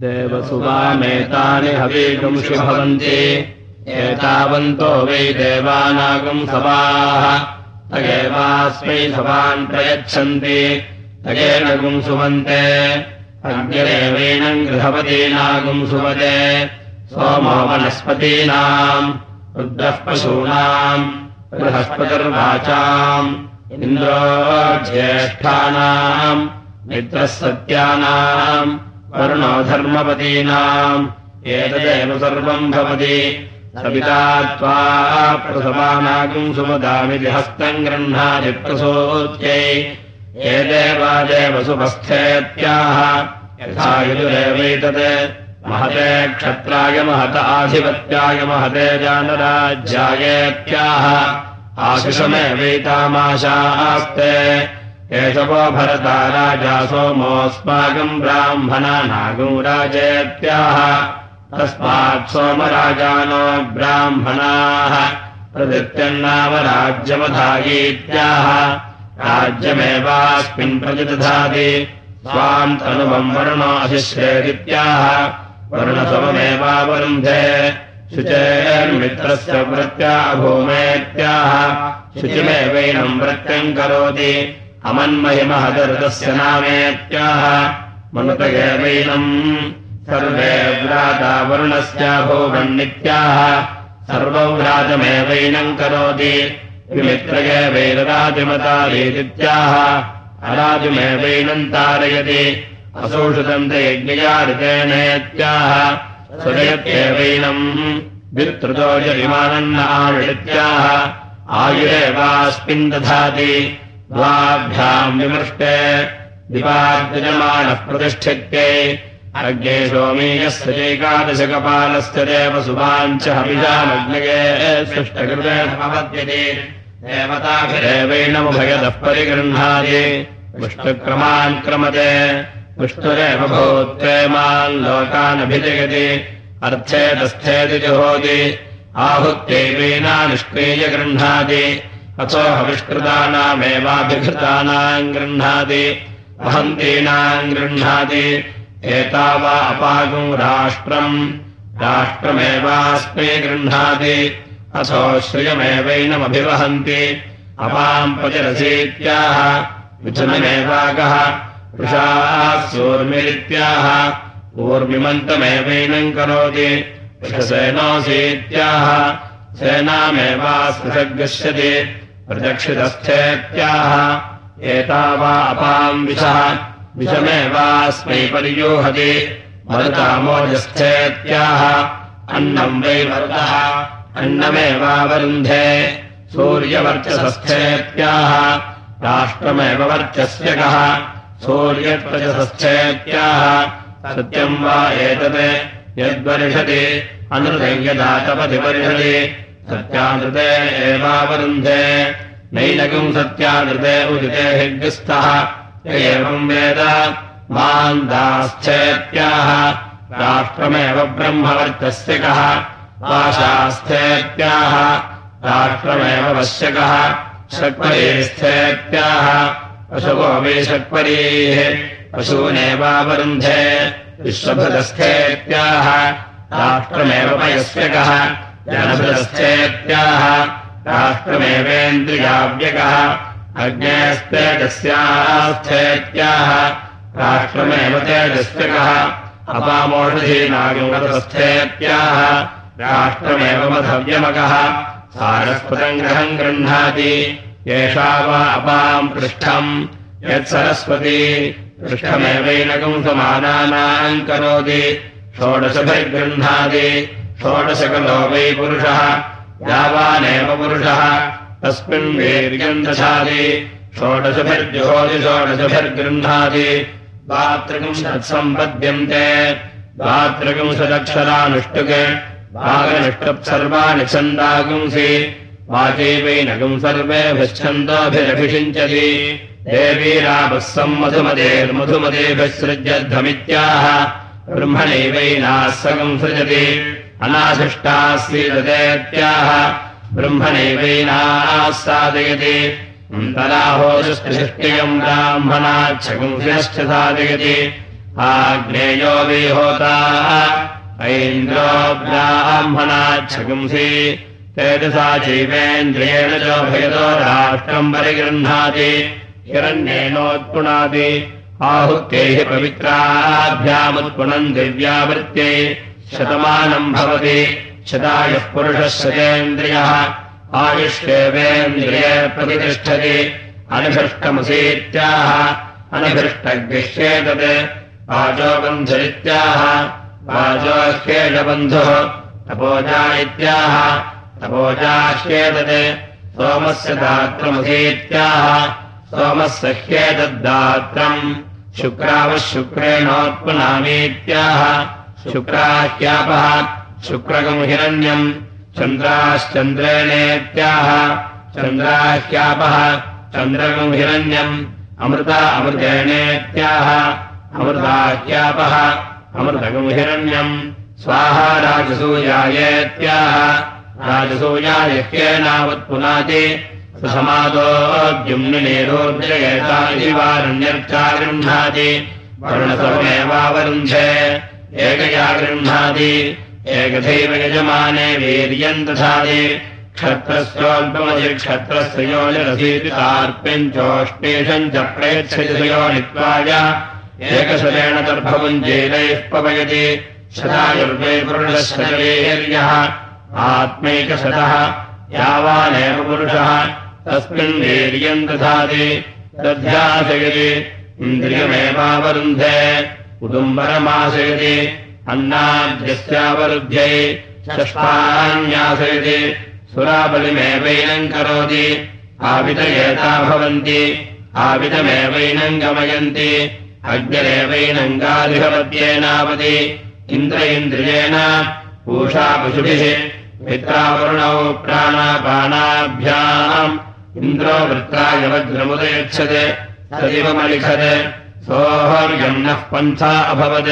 देवसुवामेतानि हवीगुंषु भवन्ति एतावन्तो वै देवानागम् सवाः तगेवास्मै सवान् प्रयच्छन्ति। तगेन गुंसुवन्ते अग्निरेवैनम् गृहपतीनागुंसुवते सोमो वनस्पतीनाम् रुद्रः पशूनाम् बृहस्पतिर्वाचाम् इन्द्रो ज्येष्ठानाम् मित्रः सत्यानाम् वरुणो धर्मपतीनाम् एतदेव सर्वम् भवति। सविता त्वा प्रसवानागुम् सुमदामिति हस्तम् गृह्णाति प्रसूत्यै। एदेवादेव सुपस्थेत्याह यथा यजुरेवैतत्। महते क्षत्राय महत आधिपत्याय महते जानराज्यायेत्याह। आशिषमेवैतामाशास्ते एषवो भरता राजा सोमोऽस्माकम् ब्राह्मणा नागो राजेत्याह। तस्मात् सोमराजानो ब्राह्मणाः। प्रदित्यन्नाम राज्यमधायीत्याह। राज्यमेवास्मिन् प्रतिदधाति स्वाम् तनुवम् वर्णोऽधिश्रेदित्याह वर्णसममेवावरुन्धे। शुचेर्मित्रस्य व्रत्याभूमेत्याह शुचिमेवैनम् वृत्यम् करोति अमन्महिमहदर्दस्य नामेत्याह। मनुत एवैनम् सर्वे व्राता वरुणस्याभूवन्नित्याह सर्वव्रातमेवैनम् करोति। विमित्रये वैररातिमतारीदित्याह अराजुमेवैनम् तारयति। असौषुतम् यज्ञयारितेनेत्याह सुरयत्येवैनम् विस्तृतो जरिमानन्न आवित्याह आयुरेवास्मिन् दधाति द्वाभ्याम् विमृष्टे दिवाद्यजमानः प्रतिष्ठित्यै अग्ने सोमीयस्य चैकादशकपालस्य देव सुभाञ्च हविषामग्नये सृष्टकृते समपद्यते देवताभिरेवैणमुभयतः परिगृह्णाति विष्णुक्रमान् क्रमते। विष्णुरेव भूत्वेमान् लोकानभिजयति। अर्थे तस्थेति जुहोति आहुत्यैवेना निष्क्रिय गृह्णाति अथो हविष्कृतानामेवाभिघृतानाम् गृह्णाति। वहन्तीनाम् गृह्णाति। एतावा अपागुम् राष्ट्रम्। राष्ट्रमेवास्मै गृह्णाति। अथो श्रियमेवैनमभिवहन्ति। अपाम् पतिरसीत्याह। मिथुनमेवागः वृषास्योर्मिरित्याह ऊर्मिमन्तमेवैनम् करोति। वृषसेनोऽसीत्याह। सेनामेवास्पृशग्गस्यति प्रदक्षितस्थेत्याह एतावा अपाम् विषः। विषमेवास्मै पर्यूहति मरुतामोजस्थेत्याह। अन्नम् वै मरुतः। अन्नमेवावरुन्धे सूर्यवर्चसस्थेत्याह। राष्ट्रमेव वर्चस्य कः सूर्यप्रजसस्थेत्याह। सत्यम् वा एतत्। यद्वर्षति अनृतम् यदा तपति वर्षति सत्यानृते एवावरुन्धे। नैनकम् सत्यानृते उदिते हिग्स्तः एवम् वेद। मान्दास्थेत्याह राष्ट्रमेव ब्रह्मवर्चस्य कः पाशास्थेत्याह। राष्ट्रमेव वश्यकः। वै षट्परीः पशूनेवावरुन्धे। विश्वभृतस्थेत्याह। राष्ट्रमेव पयस्यकः जनभृतस्थेत्याह राष्ट्रमेवेन्द्रियाव्यकः अग्नेस्तेजस्यास्थेत्याह राष्ट्रमेव तेजस्यकः अपामोषधीनागतस्थेत्याह राष्ट्रमेव मधव्यमकः सारस्वतम् ग्रहम् गृह्णाति एषा वा अपाम् पृष्ठम् यत्सरस्वती पृष्ठमेवैनकम् समानानाम् करोति षोडशभिर्गृह्णाति षोडशकलो वै पुरुषः यावानेव पुरुषः। तस्मिन् वीर्यम् दशाति षोडशभिर्जुहोति षोडशभिर्गृह्णाति। द्वात्रिंशत्सम्पद्यन्ते द्वात्रिंशदक्षरानुष्टुके भागनिष्टप्सर्वाणि छन्दागुंसि। वाचैवैनगम् सर्वेभिच्छन्दोभिरभिषिञ्चति देवीरापः सम्मधुमतेर्मधुमतेभिसृज्यध्वमित्याह ब्रह्मणैवैनाः सगम् सृजति अनाशिष्टास्तीदतेत्याह ब्रह्मणैवैनाः साधयति तलाहोदृष्टियम् ब्राह्मणाच्छगुंसिनश्च साधयति। आग्नेयो विहोता ऐन्द्रो ब्राह्मणाच्छगुंसि। तेजसा जीवेन्द्रियेण च भेदो राष्ट्रम् परिगृह्णाति। हिरण्येनोत्पुणाति। आहुत्यैः पवित्राभ्यामुत्पुणम् दिव्यावृत्त्यै शतमानम् भवति। शतायुः पुरुषः शतेन्द्रियः। आयुष्येवेन्द्रिये प्रतिष्ठति। अनिभृष्टमसीत्याह अनिभृष्टगृह्येतत् वाचोबन्धुरित्याह वाचोह्येषबन्धुः तपोजा इत्याह तपोजाह्येतत् सोमस्य दात्रमसीत्याह सोमस्य ह्येतद्दात्रम्। शुक्रावः शुक्रेणोत्पनामीत्याह शुक्राह्यापः। शुक्रकम् हिरण्यम् चन्द्राश्चन्द्रेणेत्याह। चन्द्राह्यापः। चन्द्रकम् हिरण्यम् अमृता अमृतेणेत्याह। अमृताह्यापः। अमृतकम् हिरण्यम् स्वाहा राजसूयायेत्याह। राजसूयायह्येनावत्पुनाति समादोद्युम्निरोर्जयेता इति वारण्यर्चा गृह्णाति वर्णसमेवावरुन्धे एकया गृह्णाति एकथैव यजमाने वीर्यम् दधाति क्षत्रस्योऽल्पमधि क्षत्रस्य योनिरसीतितार्प्यम् चोष्णीषम् च प्रेच्छति योनित्वाय एकशतेन दर्भपुञ्जीरैः पवयति। शतायुर्वे पुरुषशरीर्यः आत्मैकशतः यावानेव पुरुषः। तस्मिन् वीर्यम् दधाति दध्यासयति इन्द्रियमेवावरुन्धे। उदुम्बरमाशयति अन्नाद्यस्यावरुद्ध्यै षष्ठान्यासयति सुराबलिमेवैनम् करोति आवितयेता भवन्ति आवितमेवैनम् गमयन्ति अग्निरेवैनङ्गादिहपद्येनावति इन्द्र इन्द्रियेण पूषा पशुभिः मित्रावरुणौ प्राणापानाभ्याम् इन्द्रो वृत्राय वज्रमुदयच्छत् सदिवमलिखत् सोऽहर्यम् नः पन्था अभवत्।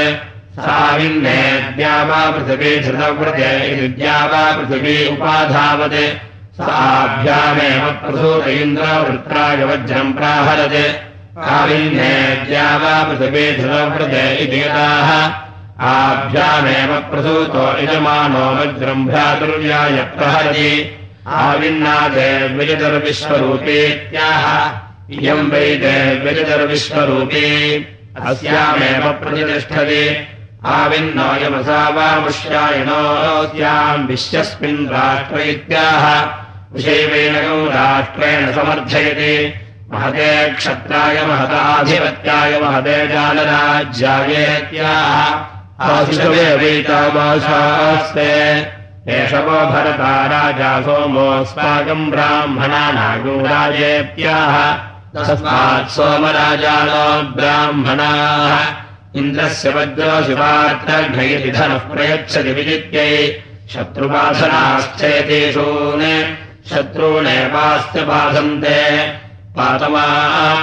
साविन्नेद्या वा पृथिवी धृतव्रते विद्या वा पृथिवी उपाधावत्। साभ्यामेव प्रसूत इन्द्रो वृत्राय वज्रम् प्राहरत्। साविन्नेद्या वा पृथिवी धृतव्रते इति यताः आभ्यामेव प्रसूतो यजमानो वज्रम् भ्रातुर्याय प्रहरति। आविन्नादे विजतर्विश्वरूपेत्याह इयम् वै देव्यजतर्विश्वरूपी अस्यामेव प्रतिष्ठति। आविन्नोऽयमसा वा मुष्यायणोऽस्याम् विश्वस्मिन् राष्ट्र इत्याह विषयवेणकौ राष्ट्रेण समर्थयति। महते क्षत्राय महताधिपत्याय महते जानराज्यायेत्याह आशिषवे वैतामाशास्ते एष वो भरता राजा सोमोऽस्माकम् ब्राह्मणा नागो राजेत्याह तस्मात् सोमराजानो ब्राह्मणाः इन्द्रस्य वज्रो शिवार्थघ्नयति धनः प्रयच्छति विजित्यै। शत्रुबाधनाश्चयतेषून् शत्रूणेवास्य पादमा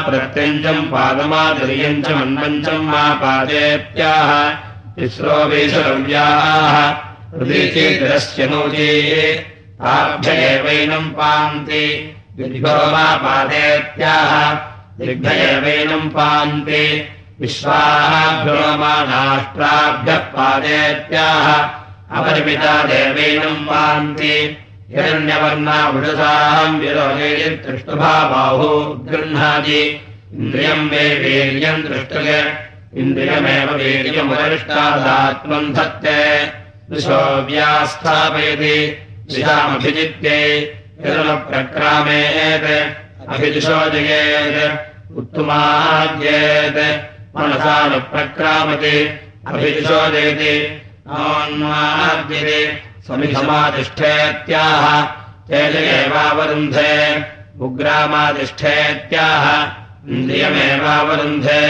प्रत्यञ्चम् पादमादर्यम् च मन्मञ्चम् मा पादेत्याह तिस्रो वैशरव्याः। नोजे ताभ्य एवैनम् पान्ति। दिग्भो मा पादेत्याह दिग्भ एवैनम् पान्ति। विश्वाभ्यो मा नाष्ट्राभ्यः अपरिमिता देवैनम् पान्ति। हिरण्यवर्णा वृषसाम् विरोधे दृष्टुभाबाहु गृह्णाति। इन्द्रियम् वे वीर्यम् दृष्टग इन्द्रियमेव वीर्यमुपरिष्टादात्मम् धत्ते दिशो व्यास्थापयति। दिशामभिजित्यै हिरणप्रक्रामेत् अभिदिशो जयेत् उत्तमाद्येत् मनसानुप्रक्रामति अभिदिशो जयति नोन्माद्यते समिधमातिष्ठेत्याह तेजयेवावरुन्धे उग्रामातिष्ठेत्याह इन्द्रियमेवावरुन्धे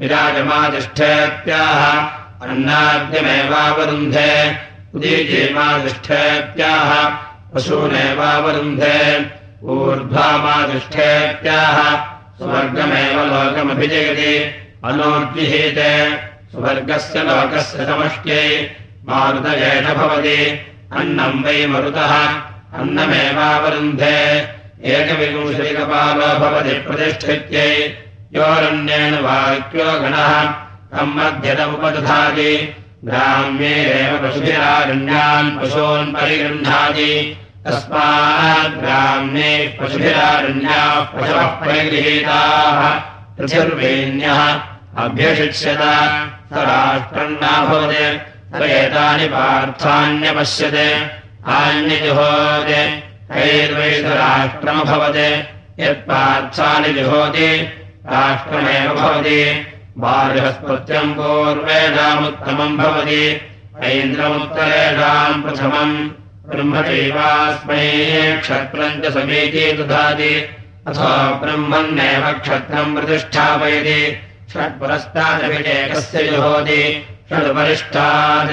विराजमातिष्ठेत्याह अन्नाद्यमेवावरुन्धे पशूनेवावरुन्धे ऊर्ध्वामातिष्ठेत्याह स्वर्गमेव लोकमभिजयति अनोद्विहीते स्वर्गस्य लोकस्य समष्ट्यै मारुतयेन भवति अन्नम् वै मरुतः अन्नमेवावरुन्धे एकविंशतिकपालो भवति प्रतिष्ठित्यै योरण्येन वाक्यो गणः तम् मध्यतमुपदधाति ग्राम्येरेव पशुभिरारण्यान् पशून् परिगृह्णाति। तस्मात् ग्राम्ये पशुभिरारण्याः पशवः परिगृहीताः। पृथिर्वेण्यः अभ्यशिक्ष्यत स राष्ट्रम् नाभवत् एतानि पार्थान्यपश्यते। आन्यजुहोते। कैर्वैतराष्ट्रमभवत् यत्पार्थानि जुहोति। राष्ट्रमेव भवति बालहस्पत्यम् पूर्वेषामुत्तमम् भवति। ऐन्द्रमुत्तरेषाम् प्रथमम्। ब्रह्मचैवास्मै क्षत्रम् च समीची दधाति। अथवा ब्रह्मन्नेव क्षत्रम् प्रतिष्ठापयति। षट्पुरस्तादभिषेकस्य जुहोति। षड्परिष्ठात्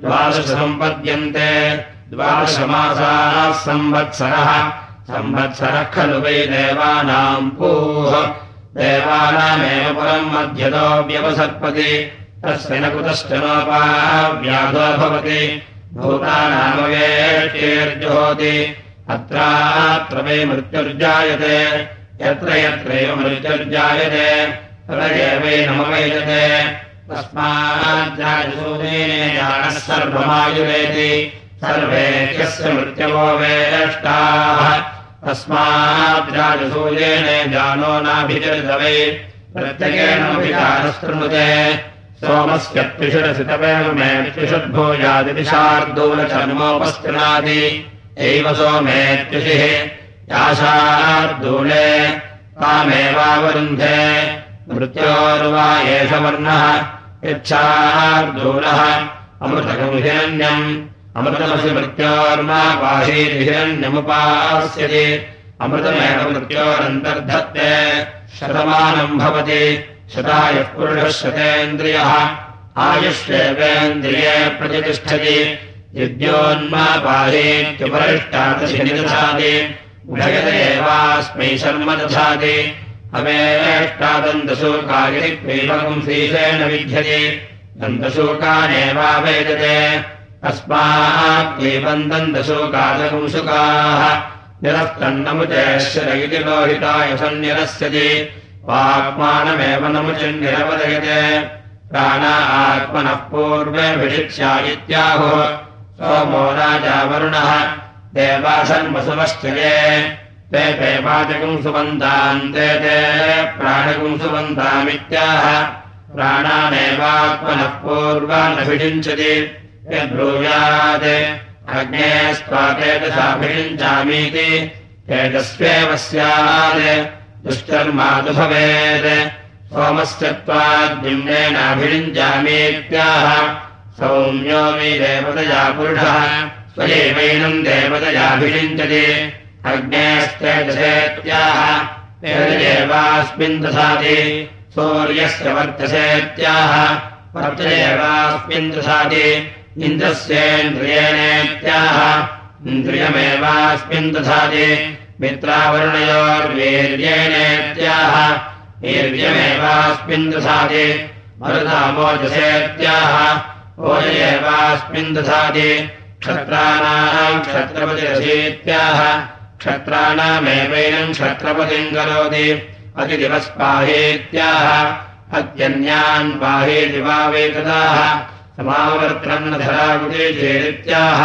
द्वादशसम्पद्यन्ते। द्वादशमासाः संवत्सरः। संवत्सरः खलु वै देवानाम् पूः देवानामेव पुरम् मध्यतो व्यवसर्पति तस्य न कुतश्च नोपाव्याधो भवति। भूतानामवेष्टेर्जुहोति। अत्रात्र वै मृत्युर्जायते। यत्र यत्रैव मृत्युर्जायते। तदेवैनमवैजते तस्माज्जायसूनेन सर्वमायुरेति। सर्वेत्यस्य मृत्यवो वेष्टाः तस्माद्राजसूयेन जानो नाभिचरितवे प्रत्यगेणभिकारस्तृणुते सोमस्य त्रिषुरसितवेमे त्रिषद्भूयादिशार्दूलचर्मोपस्तृणादि एव सोमेत्युषिः। याशार्दूले तामेवावरुन्धे। मृत्योर्वा एष वर्णः। यच्छार्दूलः। अमृतकमुहिरण्यम् अमृतमसि मृत्योर्मा पाहीतिहिरण्यमुपास्यति अमृतमेव मृत्योरन्तर्धत्ते। शतमानम् भवति। शतायुः पुरुषः शतेन्द्रियः आयुष्येवेन्द्रिये प्रतिष्ठति। यद्योन्मा पाहीत्युपरिष्टादशि उभयत एवास्मै शर्म दधाति। अवेष्टादन्तशोकायि क्रीवकंशीषेण विद्यते दन्तशोकानेवावेदते अस्माद्यैवम् दन्तशोकादकंशुकाः निरस्तन्नमुचेश्वर इति लोहिताय सन्निरस्यति। वाक्मानमेव नमुचिन्निरवदयते। प्राणा आत्मनः पूर्वेऽभिषिक्ष्या इत्याहुः। सोमो राजा वरुणः देवासन्वसुवश्चये ते ते पाचकम् सुबन्ताम् ते ते प्राणकम् सुबन्तामित्याह प्राणानेवात्मनः पूर्वानभिषिञ्चति यद्ब्रूयात्। अग्ने स्वातेजसाभिषिञ्चामीति। तेजस्वेव स्यात्। दुष्कर्मादु भवेत्। सोमस्य त्वाद्युम्नेनाभिषिञ्चामीत्याह सौम्यो मे देवतया पुरुषः। स्वयैवैनम् देवतयाभिषिञ्चति अग्नेस्तेजसेत्याह तेजदेवास्मिन् दधाति सूर्यस्य वर्तसेत्याह वर्तयेवास्मिन् दधाति इन्द्रस्येन्द्रियेणेत्याह। इन्द्रियमेवास्मिन् दधाति। मित्रावर्णयोर्वीर्येणेत्याह। वीर्यमेवास्मिन् दधाति। मरुधामोजसेत्याह। ओजयेवास्मिन् दधाति। क्षत्राणाम् क्षत्रपतिरसीत्याह। क्षत्राणामेवैनम् क्षत्रपतिम् करोति। अतिदिवस्पाहेत्याह अत्यन्यान् पाहेति चेदित्याह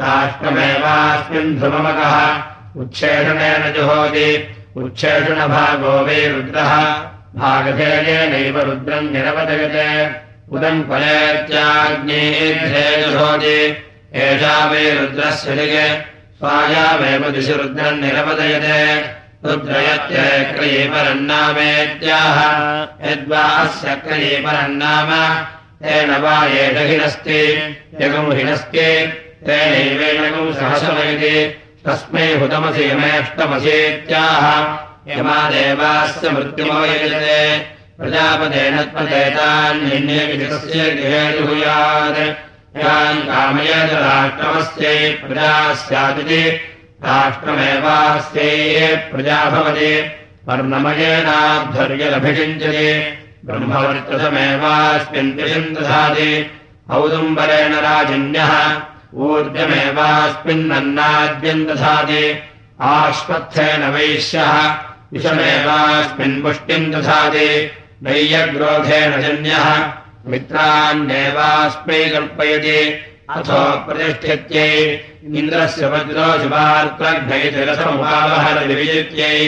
राष्ट्रमेवास्मिन् ध्रुवमकः उच्छेषणेन जुहोति। उच्छेषणभागो वै रुद्रः भागधेयेनैव रुद्रम् निरवदयते उदम् फलेत्याग्नेध्ये जुहोति। एषा वै रुद्रस्य दिगे स्वायामेव दिशि रुद्रम् निरवदयते रुद्रयत्यक्रयीपरन्नामेत्याह यद्वा अस्य क्रयीपरन्नाम तेन वा एष हिनस्ति यगम् हिनस्ति तेनैवेणकम् सहसमयति तस्मै हुतमसि यमेष्टमसीत्याह यमादेवास्य मृत्युमवयजते प्रजापतेन यान् कामयेत राष्ट्रमस्यै प्रजा स्यादिति राष्ट्रमेवास्यै प्रजा भवति। वर्णमयेनाद्धर्यलभिषिञ्चति ब्रह्मवर्चसमेवास्मिन् दिशिम् दधाति औदुम्बरेण राजन्यः ऊर्जमेवास्मिन्नन्नाद्यम् दधाति आश्वत्थेन वैश्यः विषमेवास्मिन् पुष्टिम् दधाति नैयग्रोधेन जन्यः मित्रान्येवास्मै कल्पयति अथो प्रतिष्ठित्यै इन्द्रस्य वज्रो शुभार्त्रघ्नैतिरसमुपावहरविजित्यै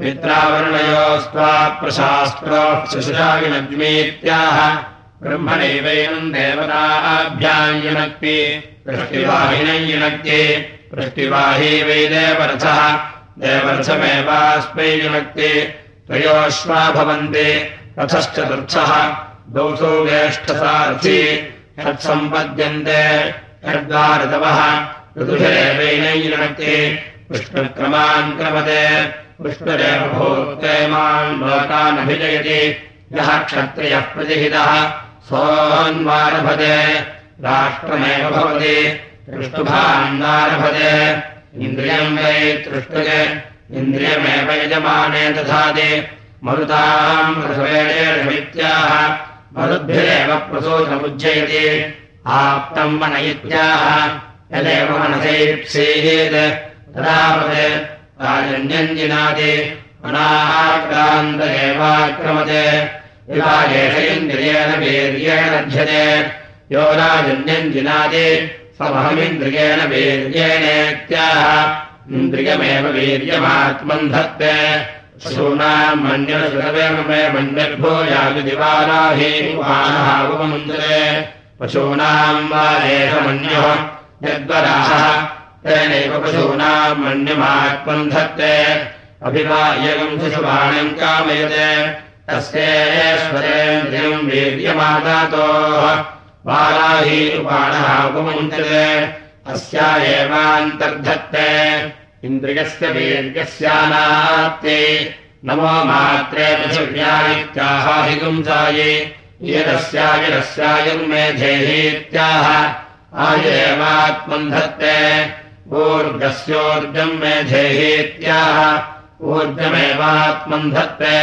मित्रावर्णयोस्त्वा प्रशास्त्रोक्षुषाविनग्मीत्याह ब्रह्मणैवैनम् देवताभ्याम् युनक्ति वृष्टिवाहिनै युनक्ति वृष्टिवाही वै देवरथः देवरथमेवास्मै युनक्ति त्रयोश्वा भवन्ति रथश्चतुर्थः। दौसौ ज्येष्ठसारथी षट्सम्पद्यन्ते षड्वारतवः ऋतुभिरेवैनैर्नक्ति विष्णुक्रमान् क्रमते मान् लोकानभिजयति यः क्षत्रियः प्रतिहितः सोऽन्वारभते। राष्ट्रमेव भवति तृष्टुभान्वारभते इन्द्रियम् वै तृष्टुज इन्द्रियमेव यजमाने दधाति। मरुताम् रसवेणेर्मित्याह मरुद्भिरेव प्रसूतमुज्जयति। आप्तम् मन इत्याह यदेव मनसैप्सीत् तदावत् राजन्यञ्जिनाति मनाक्रान्त एवाक्रमते विभागेषयिन्द्रियेण वीर्येण लभ्यते। यो राजन्यञ्जिनाति समहमिन्द्रियेण वीर्येणेत्याह इन्द्रियमेव वीर्यमात्मन्धत्ते शूनाम् मन्यसुरवेममे मन्यर्भूयादिवाराहीपानः उपमन्दिरे पशूनाम् वा एष मन्युः यद्वराः तेनैव पशूनाम् मन्यमात्मन् धत्ते अभिवायगम् शिशुबाणम् कामयते। तस्येश्वरेन्द्रियम् वीर्यमादातोः। बालाही उपाणः उपमुञ्चते। अस्या एवान्तर्धत्ते इन्द्रियस्य वीर्यस्यानात्ते नमो मात्रे पृथिव्यायित्याह हिगुंसायै यदस्यायरस्यायुर्मेधेहीत्याह आयेवात्मन् ऊर्जस्योर्जम् मेधेहीत्याह। ऊर्जमेवात्मन् धत्ते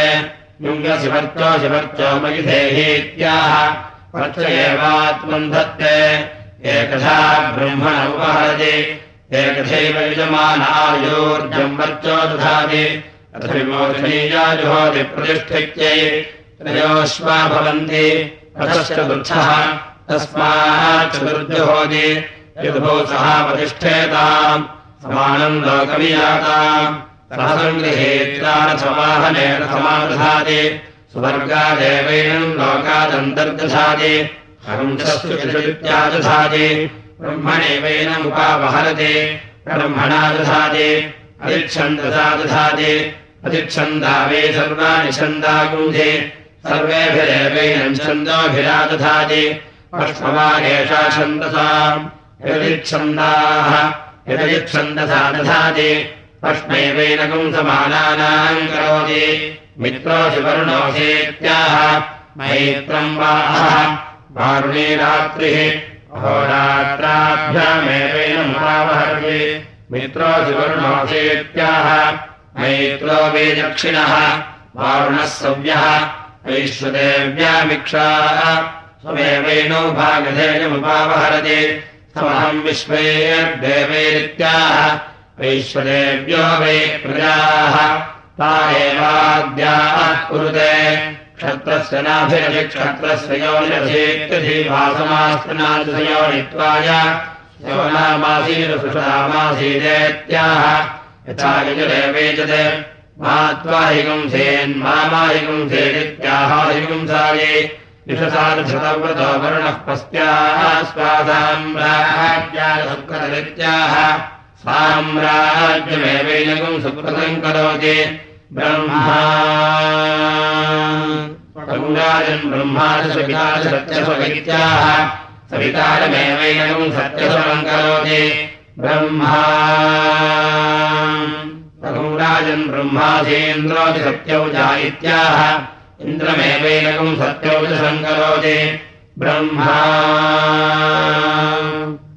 युङ्गशिवर्चो शिवर्चो मयिधेहीत्याह। वर्च एवात्मन् धत्ते एकधा ब्रह्मण उपहरति एकथैव यजमानायोर्जम् वर्चो दधाति। विमोचनीयाजुहोति प्रतिष्ठित्यै। त्रयोश्वा भवन्ति। अथश्चतुर्थः तस्माच्चतुर्जुहोति। यद्भो सः प्रतिष्ठेताम् समानम् लोकादन्तर्दधाति हंसस्तुत्यादधाति ब्रह्मणैवैनमुपावहरति ब्रह्मणा दधाति अधिच्छन्दसा दधाति अधिच्छन्दा वै सर्वाणि सर्वेभिरेवैनम् छन्दोभिरा दधाति अष्टवागेषा छन्दसाम् यदयच्छन्दसा दधाति अष्टैवैनकम् समानानाम् करोति। मित्रोऽशिवर्णोऽसेत्याह मैत्रम् वाहः वारुणी रात्रिः अहोरात्राभ्यामेवैनमुपावहर्ति मित्रोऽशिवर्णोऽसेत्याह मैत्रो वै दक्षिणः वारुणः सव्यः वैश्वदेव्यामिक्षाः। स्वमेवैनो भागधेयमुपावहरति समहम् विश्वैर्देवैरित्याह वैश्वदेव्यो वै प्रजाः। कुरुते। क्षत्रस्य नाभिरभि क्षत्रस्य योनिरधीत्यधीभासमास्तनादयोनित्वाय योनामासीरसुषामासीदेत्याह यथा यजुरेवेजते। मात्वाहिगुंसेन्मामाहिगुंसेनित्याहाहिगुंसायै विषसाधृतव्रतो वरुणः पस्त्याः स्वासाम्राज्याः साम्राज्यमेवैनकम् सुकृतम् करोति ब्रह्मा गङ्गाजन् ब्रह्मादशविदाशत्यस्वगत्याः सवितारमेवैनकम् सत्यसवम् करोति ब्रह्मा। गङ्गाजन् ब्रह्मासेन्द्रोऽपि सत्यौजा इत्याह इन्द्रमेवैनकम् सत्यौजसम् करोति ब्रह्मा।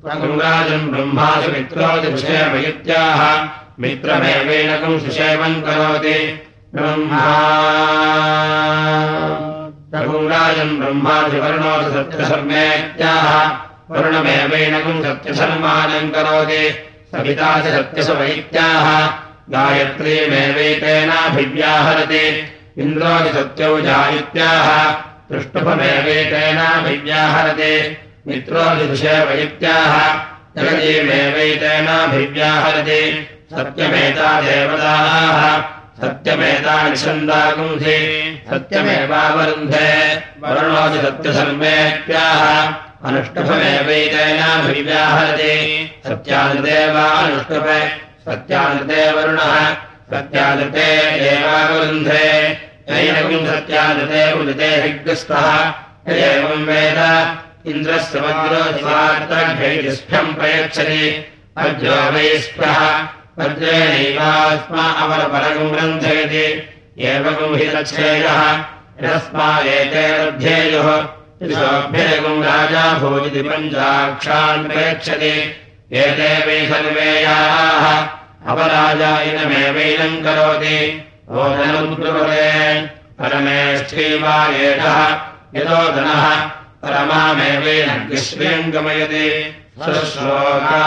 रघुराजन् ब्रह्मासु मित्रोति सुषेव इत्याह मित्रमेवैनकम् सुषेवम् करोति ब्रह्मा। रघुराजन् ब्रह्मासु वर्णोति सत्यशर्मेत्याह वर्णमेवैनकम् सत्यसन्मानम् करोति सविता च सत्यसवैत्याः गायत्रीमेवैतेनाभिव्याहरति पृष्टुभमेवैतेनाभिव्याहरति मित्रोऽधिदुषेव इत्याह जगजीमेवैतेनाभिव्याहरति सत्यमेता देवताः सत्यमेतानि छन्दागुंसि सत्यमेवावरुन्धे। वरुणोऽधि सत्यधर्मेत्याह अनुष्टुभमेवैतेनाभिव्याहरति। सत्यानुदेवानुष्टुभ सत्यानुदे वरुणः सत्यादते देवावरुन्धे सत्यादते उदिते हिग्रस्तः एवम् वेद इन्द्रस्य वज्रोस्भ्यम् प्रयच्छति। अवरपरगम् ग्रन्थयति एवम् हि लच्छेयः यस्मादेते लब्धेयुः त्रिशोऽभ्यगम् राजा भोजिति पञ्चाक्षान् प्रयच्छति। एते वै सर्वेयाः अपराजायिनमेवैनम् करोति ओदनम् कुरुते परमेष्ठीवा एषः यदोदनः परमामेवैनग्श्रियम् गमयति श्लोका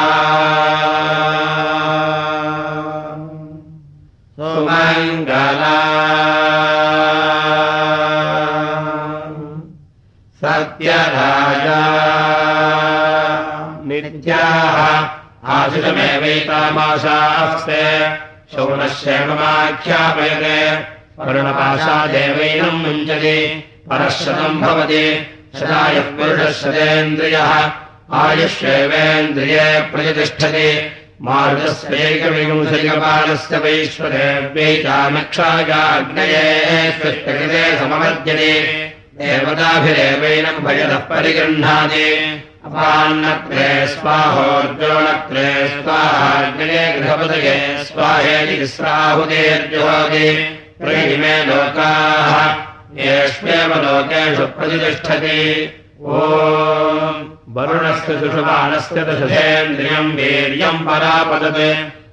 सुमङ्गला। सत्यराजा। नित्याः आशिषमेवैतामाशास्ते शौनश्येममाख्यापयते वरुणपाशादेवैनम् मुञ्चति परशतम् भवति। शतायः पुरुषः शतेन्द्रियः आयुष्येवेन्द्रिये प्रतिष्ठति। मार्गस्यैकविंशैकपालस्य वैश्वरेव्यैतामक्षागाग्नये स्पष्टकृते समवर्जने देवताभिरेवैनम् भयतः परिगृह्णाति अपान्नत्रे स्वाहोर्जोणत्रे स्वाहाग्नये गृहपदये स्वाहेति स्राहुतेर्जुहोति प्रहिमे लोकाः येष्वेव लोकेषु प्रतिष्ठति। ओ वरुणस्य सुषुमानस्य दशेन्द्रियम् वीर्यम् परापदते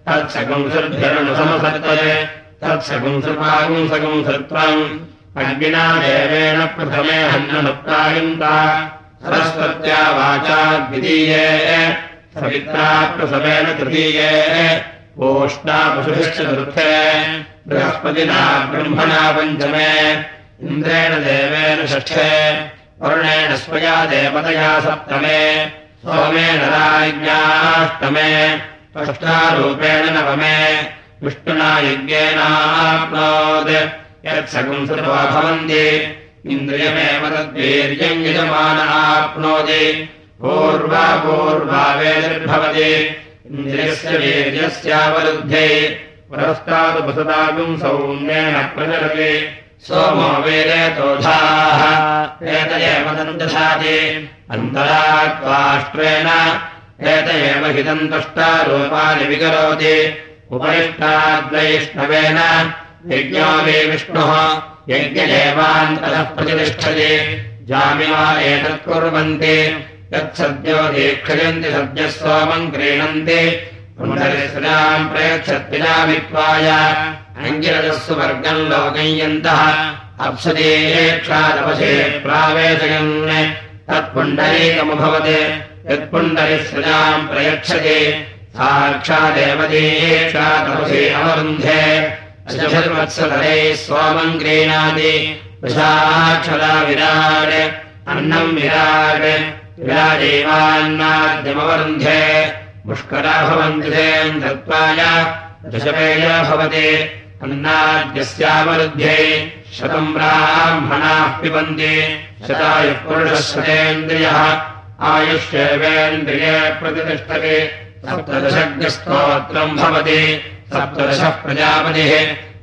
तत्सगुंसर्भ्यरुणसमसर्तते तत्सगुंसृपागुंसगुंसर्त्वम् अग्निना देवेन प्रथमे हन्ननुप्रायन्ता सरस्वत्या वाचा द्वितीये सवित्रा प्रसवेन तृतीये ओष्णा पशुभिश्च चतुर्थे बृहस्पतिना ब्रह्मणा पञ्चमे इन्द्रेण देवेन षष्ठे वरुणेन स्वया देवतया सप्तमे सोमेन राज्ञाष्टमे षष्ठारूपेण नवमे विष्णुना यज्ञेनाप्नोत् यत्सगुंसृत्वा भवन्ति इन्द्रियमेव तद्वीर्यम् यजमान आप्नोति। पूर्वापूर्वावेदिर्भवति इन्द्रियस्य वीर्यस्यावरुध्ये पुरस्तादुपसदागुम् सौम्येन प्रचलति। सोमो वेदेतोधाः एत एव दन्दधाति अन्तरात्वाष्ट्रेण एत एव हि दन्तष्टारूपाणि विकरोति। उपरिष्टाद्वैष्णवेन। यज्ञो वे विष्णुः यज्ञदेवान्तरः प्रतिष्ठति। जामिवा एतत् कुर्वन्ति। यत्सद्यो दीक्षयन्ति सद्यः सोमम् क्रीणन्ति। पुनरिस्राम् प्रयच्छत्पिनामित्वाय अङ्गिरजस्सु वर्गम् लोकयन्तः। अप्सदीक्षादपशे प्रावेशयन्। तत्पुण्डरीकमभवत्। यत्पुण्डरिसृजाम् प्रयच्छति। साक्षादेव दीक्षादपशे अवरुन्धे क्रीणाति प्रसाक्षरा विराट् अन्नम् विराट् विराजैवान्नाद्यमवरुन्धे पुष्करा भवन्ति दशपेया भवति अन्नाद्यस्यावरुध्ये शतम् ब्राह्मणाः पिबन्ति शतायुः पुरुषः शतेन्द्रियः आयुष्येवेन्द्रिये प्रतिष्ठति सप्तदशज्ञस्तोत्रम् भवति सप्तदशः प्रजापतिः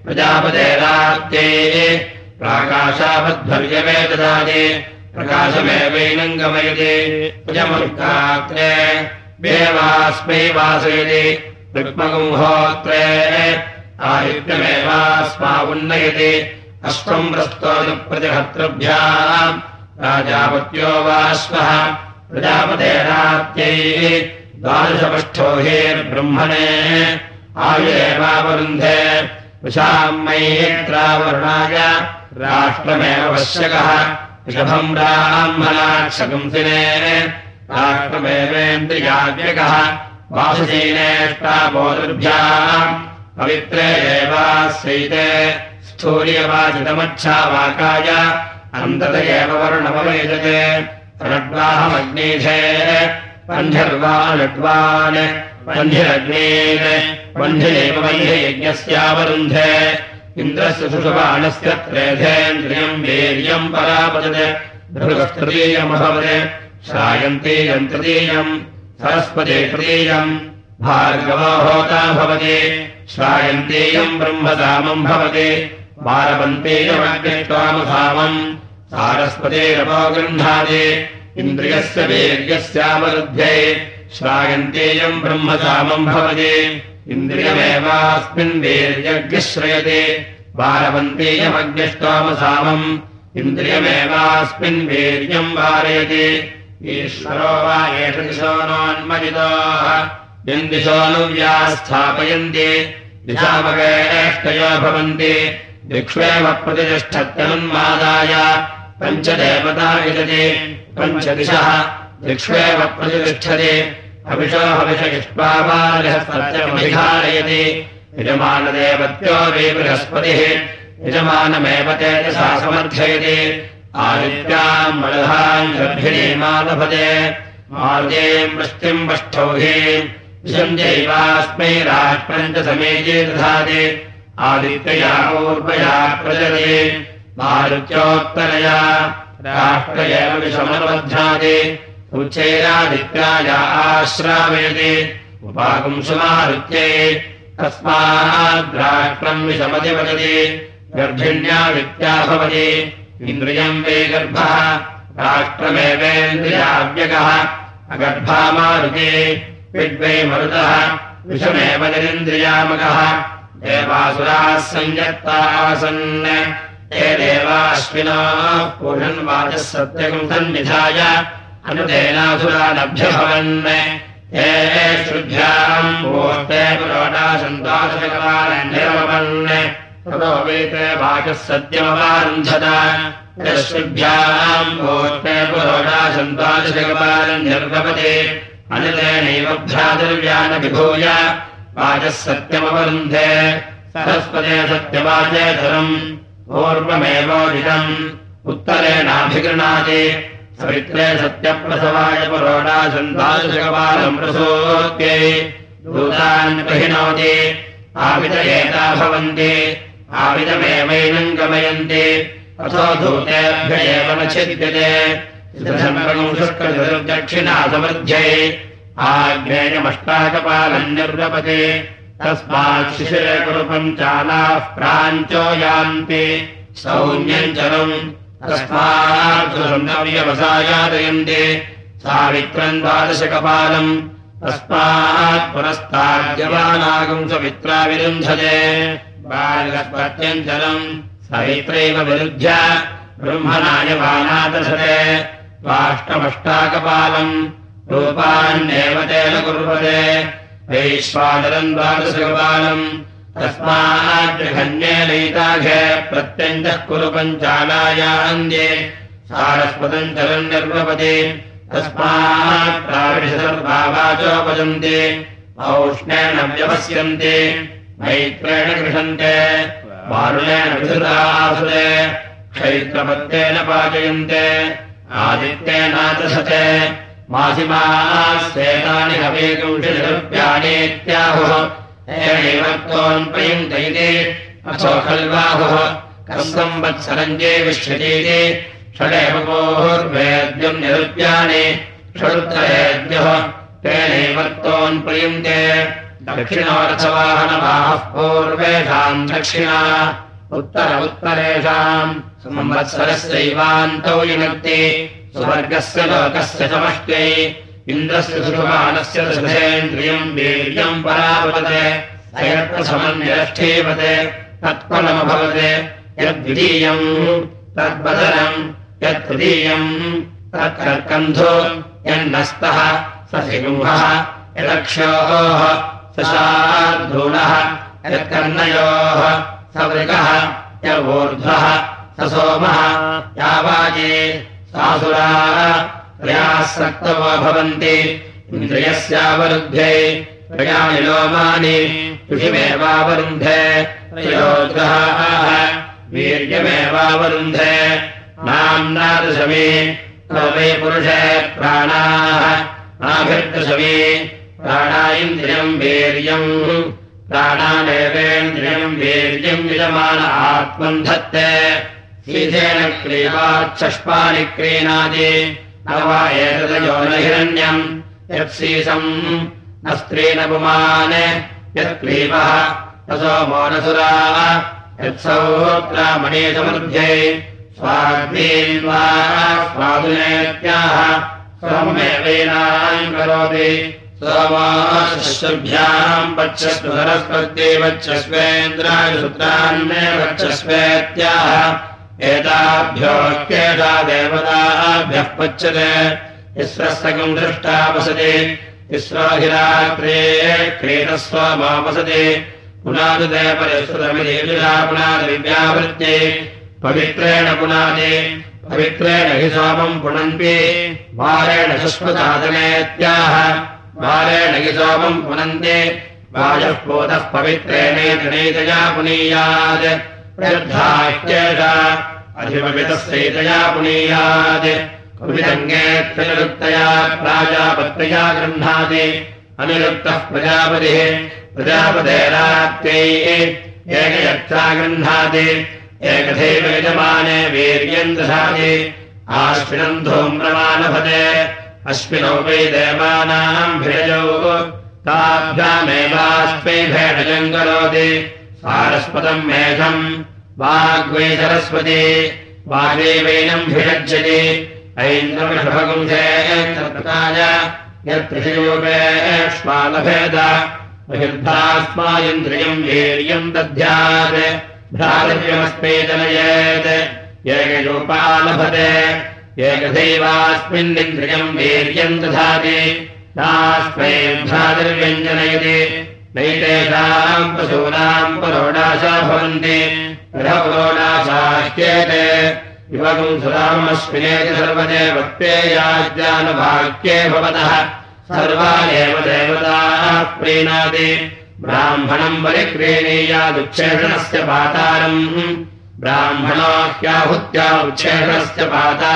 प्रजापतेरात्ये प्राकाशावद्भर्यवे ददाति प्रकाशमेवैनम् गमयति प्रजमुत्कात्रे वेवास्मै वासयति ऋग्मगुंहोत्रे आयुक्तमेवास्मा उन्नयति अश्वम् प्रस्तोनुप्रतिहर्तृभ्याम् राजापत्यो वाश्वः प्रजापतेरात्यै द्वादशपष्ठो हेर्ब्रह्मणे आयुरेवावरुन्धे मयेत्रावरुणाय राष्ट्रमेव पश्यकः ऋषभम् ब्राह्मणाक्षकंसिने राष्ट्रमेवेन्द्रियाव्यकः वासुशीनेष्टाबोधुर्भ्याम् पवित्रे एवास्यैते स्थूर्यवाचितमच्छावाकाय अन्तत एव वर्णमवेदते षड्वाहमग्नेधे वह्निर्वा लड्वान् वह्निरग्नेन् वह्निरेव वह्नियज्ञस्यावरुन्धे इन्द्रस्य सुषुबाणस्य त्रेधेन्द्रियम् वीर्यम् परापदते भृगस्तृतीयमभवत्। श्रायन्तीयम् तृतीयम् सरस्वती तृतीयम् भार्गवो होता भवति। श्रायन्तेयम् ब्रह्मसामम् भवति। वारवन्तेयमग्निष्वामसामम् सारस्वतेरपो गृह्णाति इन्द्रियस्य वीर्यस्यावरुध्ये श्रायन्तेयम् ब्रह्मसामम् भवति। इन्द्रियमेवास्मिन् वीर्यज्ञः श्रयते वारवन्तेयमग्निष्वामसामम् इन्द्रियमेवास्मिन् वीर्यम् वारयति। ईश्वरो वा एष दिशो नोन्मजितोः यन्दिशोऽनुव्या स्थापयन्ति दिशामवेष्टयो भवन्ति। दिक्ष्वेव प्रतिष्ठत्यनुन्मादाय। पञ्चदेवता विदति पञ्चदिशः। दिक्ष्वेव प्रतिष्ठति हविषो हविष इष्टावारिहस्तत्यमधिकारयति यजमानदेवत्यो वै बृहस्पतिः यजमानमेव तेजसा समर्थयति। आदित्याम् मलहाम् गर्भिणीमालभते मार्गेम् वृष्टिम् वष्ठौहे विषञ्जैवास्मै राष्ट्रम् च समेजे दधाति। आदित्यया पूर्वया प्रजते मारुत्योत्तरया राष्ट्र एव विषमनुबध्नाति। उच्चैरादित्याय आश्रावयति। उपाकुंसुमारुत्यै तस्माद्राष्ट्रम् विषमति वदति। गर्भिण्या विद्या भवति। इन्द्रियम् वे गर्भः। राष्ट्रमेवेन्द्रियाव्यगः। अगर्भामारुते विद्वै मरुतः। विषमेव निरिन्द्रियामकः देवासुराः सञ्जत्ता ते देवाश्विना पूषन्वाचः सत्यकम् सन्निधाय अनुतेनासुरानभ्यभवन् हे शुभ्याम् भूते पुरोटासन्तासकवारण्यवन् ततो वेते वाचः भ्रातुर्व्यानविभूय वाचः सत्यमवरुन्धे। सत्यवाचे धरम् पूर्वमेवोदितम्। उत्तरेणाभिगृणाति सवित्रे सत्यप्रसवाय पुरोडासन्तादशकपालम् प्रसूत्यै। दूतान् प्रहिणोति। आविद एता भवन्ति। आविदमेवैनम् गमयन्ति। अथो दूतेभ्य एव न छिद्यते। शुष्कदक्षिणा समृद्ध्यै आग्नेयमष्टाकपालम् निर्वपति। तस्मात् शिशिरे कुरुपम् चालाः प्राञ्चो यान्ति सौम्यम् चलम् तस्माद्व्यवसायादयन्ति सावित्रम् द्वादशकपालम् तस्मात् पुरस्ताद्यवानागम् सवित्रा विरुन्धते बालपत्यम् जलम् सवित्रैव विरुध्य ब्रह्मणायवानादशते त्वाष्टमष्टाकपालम् रूपान्येव तेन कुर्वते। वैश्वादरम् द्वादशकपालम् तस्माद्गन्येनैताघे प्रत्यञ्जः कुरु पञ्चालायान्द्ये सारस्वतम् चलम् निर्वपति तस्मात् प्राविशसर्वाचोपजन्ति औष्णेन व्यवस्यन्ति। मैत्रेण गृहन्ते वारुणेन विधृतासुरे। क्षैत्रपत्तेन पाचयन्ते। आदित्येनादशते मासिमास्तेतानि हवेकंशनिरुप्याणीत्याहुः एणैवत्तोन्प्रयुङ्क्तैते अथो खल्वाहुः। तेनैवत्तोन्प्रयुङ्क्ते दक्षिणोरथवाहनवाहः पूर्वेषाम् दक्षिणा। उत्तर उत्तरेषाम्। संवत्सरस्यैवान्तौ युनक्ति। सुवर्गस्य लोकस्य समष्ट्यै इन्द्रस्य सुषुमानस्य दशेन्द्रियम् वीर्यम् परापते अयत्प्रथमन्यष्ठीपते तत्फलमभवते यद्वितीयम् तद्वदनम् यत्तृतीयम् तत्कर्कन्धो यन्नस्तः स सिंहः यदक्षोः स शार्धूलः यत्कर्णयोः स वृगः यवूर्ध्वः स सोमः यावाजे सासुराः त्रयाः सक्तवो भवन्ति इन्द्रियस्यावरुध्ये त्रयाणि लोमानि ऋषिमेवावरुन्धे त्रयोग्रहाः वीर्यमेवावरुन्धे नाम्नादशमी वै पुरुषे प्राणाः आभिर्दशमी प्राणा इन्द्रियम् वीर्यम् प्राणानेवेन्द्रियम् वीर्यम् विजमान आत्मम् धत्ते शीधेन क्रीवाच्छष्पानि क्रीणादि न वा एतदयो न हिरण्यम् यत्सीसम् न स्त्रीन पुमान्। यत्क्लीबः तसो मोनसुरा। यत्सौत्रामणीसमृद्ध्ये स्वाग्नीन्वा स्वादुनेत्याह। स्वमेवैनाम् करोति। सोमाश्रुभ्याम् वक्षस्व सरस्वत्यै वक्षस्वेन्द्राय सूत्रान्मे वक्षस्वेत्याह एताभ्योऽप्येषा देवताभ्यः पच्यते। तिस्रस्तकम् दृष्टा वसति। तिस्राहिरात्रे क्रीडस्व मावसति पुनादुदे परिश्रुतमिदेविषा पुनादिव्यावृत्ते। पवित्रेण पुनादि। पवित्रेण हि सोमम् पुनन्ति। वारेण शश्वसाधनेत्याह वारेण हि सोमम् पुनन्ति। वायः पोतः पवित्रेणेतनैतया पुनीयात् प्रयुद्धाश्चेषा अधिपवितस्यैतया पुनीयात्। कविदङ्गेत्यनिरुक्तया प्राजापत्रया गृह्णाति। अनिरुक्तः प्रजापतिः। प्रजापतेरात्यै एकयक्षा गृह्णाति। एकथैव यजमाने वीर्यम् दधाति। आश्विनम् धूम्रमानभते अश्विनौ वै देवानाम् भिरजौ। ताभ्यामेवास्मै भेडजम् करोति सारस्वतम् मेघम्। वाग्वै सरस्वती। वाग्देवैनम् भिषज्यति। ऐन्द्रवृषभगुंसे यत्कृषिरूपे श्वालभेद। बहिर्धास्मा इन्द्रियम् दध्यात्। भ्रातव्यमस्मै जनयेत् एकरूपालभते। एकदैवास्मिन्निन्द्रियम् वीर्यम् दधाति। नास्मै भ्रातर्व्यञ्जनयति नैतेषाम् पशूनाम् परोडाशा भवन्ति गृहपुरोडाशाह्येते युवकम् सुरामश्विनेति सर्वदेवप्येयाज्ञानभाग्ये भवतः। सर्वा एव देवताः प्रीणाति। ब्राह्मणम् परिक्रीणीयादुच्छेषणस्य पातारम्। ब्राह्मणाह्याहुत्या उच्छेषणस्य पाता।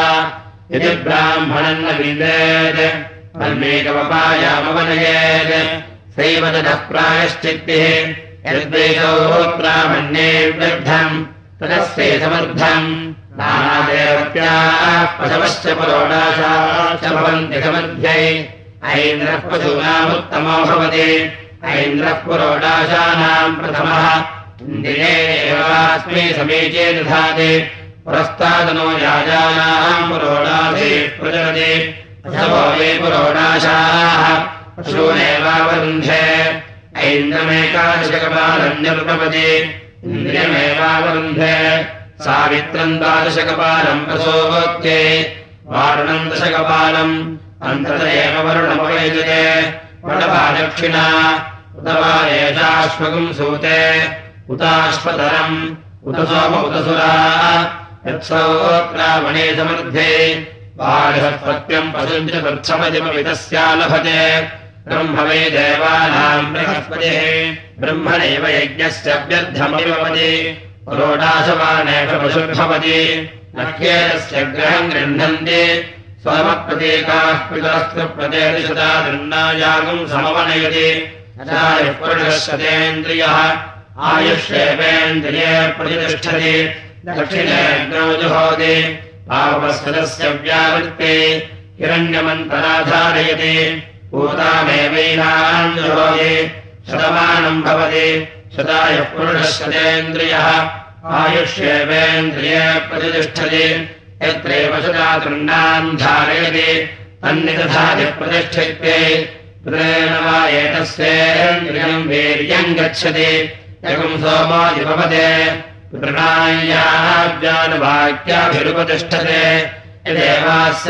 यदि ब्राह्मणम् न विन्देत् अन्मेकमपायामवनयेत् सैव ततः प्रायश्चित्तिः यद्वेदोत्रामण्ये वृद्धम् तदस्यै समर्थम्। पशवश्च पुरोडाशाश्च भवन्ति ऐन्द्रः पशूनामुत्तमो भवति। ऐन्द्रः पुरोडाशानाम् प्रथमः। इन्द्रियेवास्मै समीचे दधाति। पुरस्तादनो याजानाम् पुरोडाधे प्रचलति। अथवो वे पुरोडाशाः पशूनेवावरुन्धे ऐन्द्रमेकादशकपालन्यर्पपति इन्द्रियमेवावरुन्धे सावित्रम् द्वादशकपालम् प्रसोत्ये वारुणम् दशकपालम्। अन्तत एव वरुणमवैजते वडभादक्षिणा उत वा एषाश्वकम् सूते। उताश्वतरम्। उत सोम उतसुरा च तत्समजिमवितस्या लभते वै देवानाम् बृहस्पतिः। ब्रह्मणैव यज्ञस्य गृह्णन्ति। स्वमप्रतीकाः पितरस्तु प्रदेशता दृण्णायागम् समवनयति। पुरुषशतेन्द्रियः आयुष्येवेन्द्रिये प्रतिष्ठति। दक्षिणेऽग्नौ जुहोति। पापस्वदस्य व्यावृत्ते। हिरण्यमन्तराधारयति जुहोति शतमानम् भवति। शतायुः पुरुषशतेन्द्रियः आयुष्येवेन्द्रिये प्रतिष्ठति। यत्रैव शता तृण्णाम् धारयति। वा एतस्येन्द्रियम् वीर्यम् गच्छति। यगम् सोमादिभवते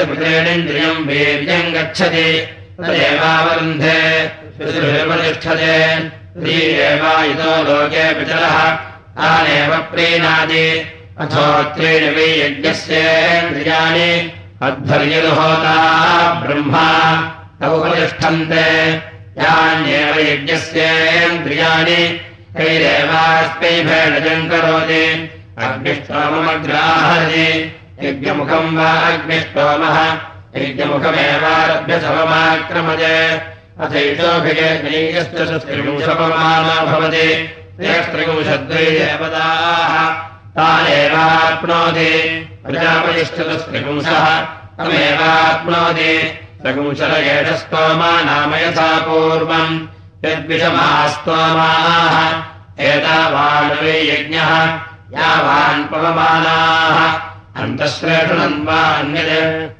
पुत्रेणेन्द्रियम् वीर्यम् गच्छति तदेवावरुन्धे पितृभिरुपतिष्ठते स्त्री एवायितो लोके पितरः। तानेव प्रीणाति अथो त्रीणि वै यज्ञस्येन्द्रियाणि अध्वर्यरुहोता ब्रह्मा। तौ उपतिष्ठन्ते। यान्येव यज्ञस्येन्द्रियाणि कैरेवास्मै भेडजम् करोति। अग्निष्टोमग्राहति यज्ञमुखम् वा अग्निष्टोमः। अथैषोभिजयस्य स्त्रिपुंशपमाना भवति प्रजापतिष्ठतस्त्रिपुंसः तमेवाप्नोति एष स्तोमा नाम यथा पूर्वम् यद्विषमास्तोमाः एतावानवे यज्ञः यावान् पवमानाः। अन्तःश्रेषणम् वा अन्यत्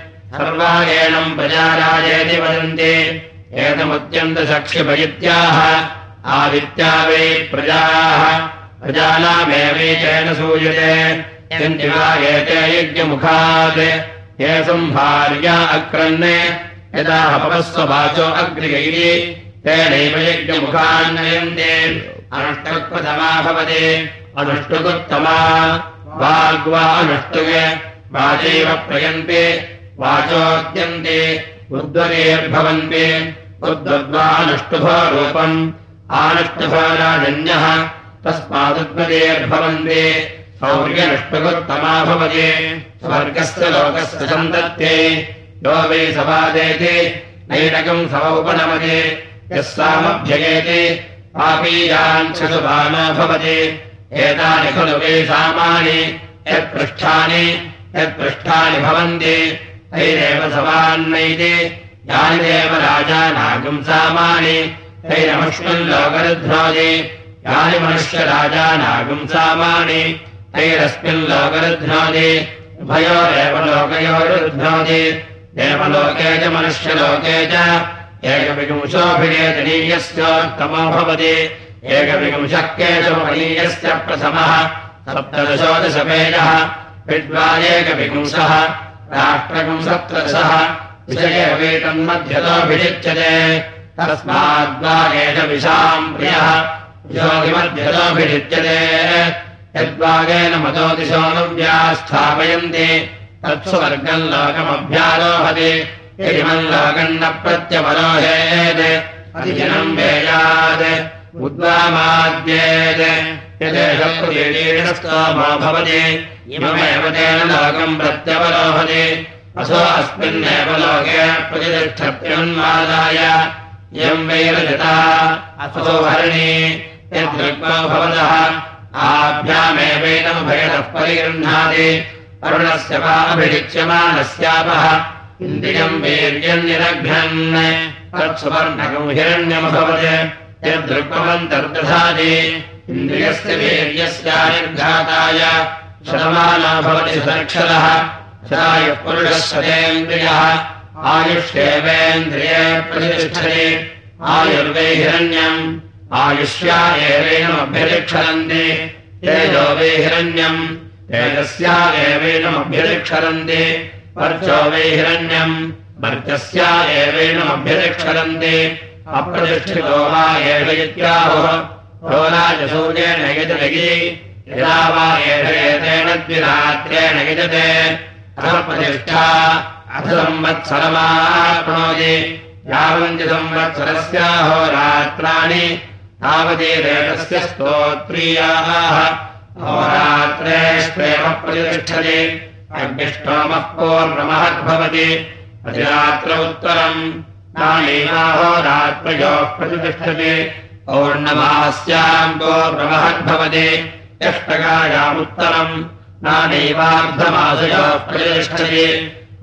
सर्वागेणम् प्रजाराजेति वदन्ति। एतमुत्यन्तसक्ष्यभयित्याः आदित्या वै प्रजाः। प्रजानामेवैतेन सूयते। यन्ति वा एते यज्ञमुखात्। ये सम्भार्या अक्रन् यदा हपस्ववाचो अग्निगैरि तेनैव यज्ञमुखान्नयन्ते अनुष्टुप्रथमा भवति। अनुष्टुकुत्तमा वाग्वा अनुष्टुगे। वाचैव प्रयन्ते वाचोद्यन्ते उद्वरेर्भवन्ते उद्वद्वानुष्टुभो रूपम् आनुष्टुभराजन्यः तस्मादुद्वरेर्भवन्ते सौर्यनुष्टुकुत्तमा भवति स्वर्गस्य लोकस्य सन्तत्ते वै सपादेति नैनकम् समोपनमति यः सामभ्ययेति शशुभानो भवति एतानि खलु वै सामानि यत्पृष्ठानि यत्पृष्ठानि भवन्ति तैरेव सवान्नैति यानि देव राजानागम् सामानि तैरमस्मिल्लोकरुध्नोति यानि मनुष्यराजानागम् सामानि तैरस्मिल्लोकरुध्नोति उभयोरेव लोकयोरुध्नोति देवलोके च मनुष्यलोके च एकविपुंशोऽभिनेतनीयस्योत्तमो भवति एकविपुंशः केशवनीयस्य प्रथमः सप्तदशोदशपेजः विद्वानेकविपुंसः राष्ट्रपुंसत्रदशः विषयवेतन्मध्यतोऽभिषिच्यते तस्माद्वा एष विशाम् प्रियः योगिमध्यतोऽभिषिच्यते यद्वागेन मतोदिशोऽनुव्या स्थापयन्ति तत्स्वर्गम् लोकमभ्यारोहति। यदिमम् लोकम् न प्रत्यवरोहेत्। अधिजनम् वेयात्। उद्वामाद्येत्। भवति इममेव तेन लोकम् प्रत्यवरोहति असो अस्मिन्नेव लोके प्रतिष्ठप्यन्वादाय इयम् वैरजता। असो हरिणी। यद्रुग्मो भवतः। आभ्यामेवैनमुभयतः परिगृह्णाति। अरुणस्य वा अभिषिच्यमानस्यापः इन्द्रियम् वीर्यम् तत्सुवर्णकम् हिरण्यमभवत् यदृग्मवन्तर्दधाति इन्द्रियस्य वीर्यस्यानिर्घाताय शतायुः पुरुषः शतेन्द्रियः आयुष्येवेन्द्रिये प्रतिष्ठते। आयुर्वै हिरण्यम्। आयुष्या एवेनमभ्यतिक्षरन्ति। तेजो वै हिरण्यम्। तेजस्या एवेनमभ्यतिक्षरन्ति। वर्चो वै हिरण्यम्। वर्चस्या एवेनमभ्यतिक्षरन्ति। अप्रतिष्ठितो वा एष इत्याहुः। रोराजसूर्येण यजलगी यदा वा एष एतेन द्विरात्रेण यजते अथप्रतिष्ठा अथ संवत्सरमाप्नोति यावन्ति संवत्सरस्याहोरात्राणि तावदेवेतस्य स्तोत्रीयाः। होरात्रेष्वेव प्रतिष्ठति नाणीनाहोरात्रयोः प्रतिष्ठति। पौर्णमास्याम् पूर्णमहद्भवति यष्टकायामुत्तरम् नानैवार्धमासयोः प्रतिष्ठति।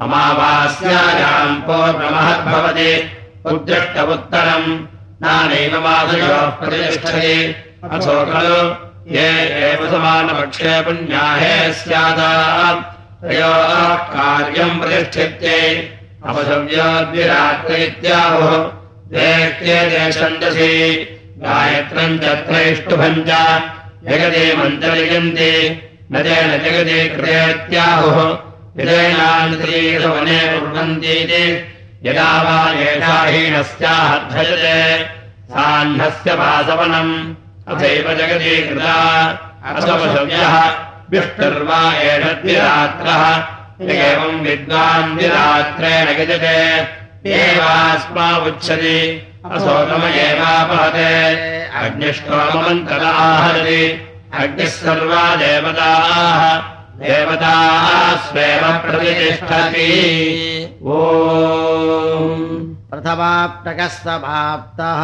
अमावास्यायाम् नानैव मासयोः प्रतिष्ठति। अथो खलु ये एव समानपक्षे पुण्याहे स्यादाम् तयोः कार्यम् प्रतिष्ठित्यै। अपशव्योद्विरात्र इत्याहुः देत्ये देशन्दसि गायत्रम् च त्रैष्टुभम् च जगति मन्त्रयन्ति न तेन जगति कृतेत्याहुः यदेनान्तरीसवने कुर्वन्तीति यदा वा एषा हीनस्याहध्वजते साह्नस्य वासवनम्। अथैव जगति कृता। असवशव्यः। विष्टुर्वा एष द्विरात्रः। एवम् विद्वान् द्विरात्रेण गजते एवास्मा असोतम एवापहते अग्निष्टोमन्तराहरति अग्निः सर्वा देवताः। देवताः स्वेव प्रतिष्ठति। ओ प्रथमाप्तकः समाप्तः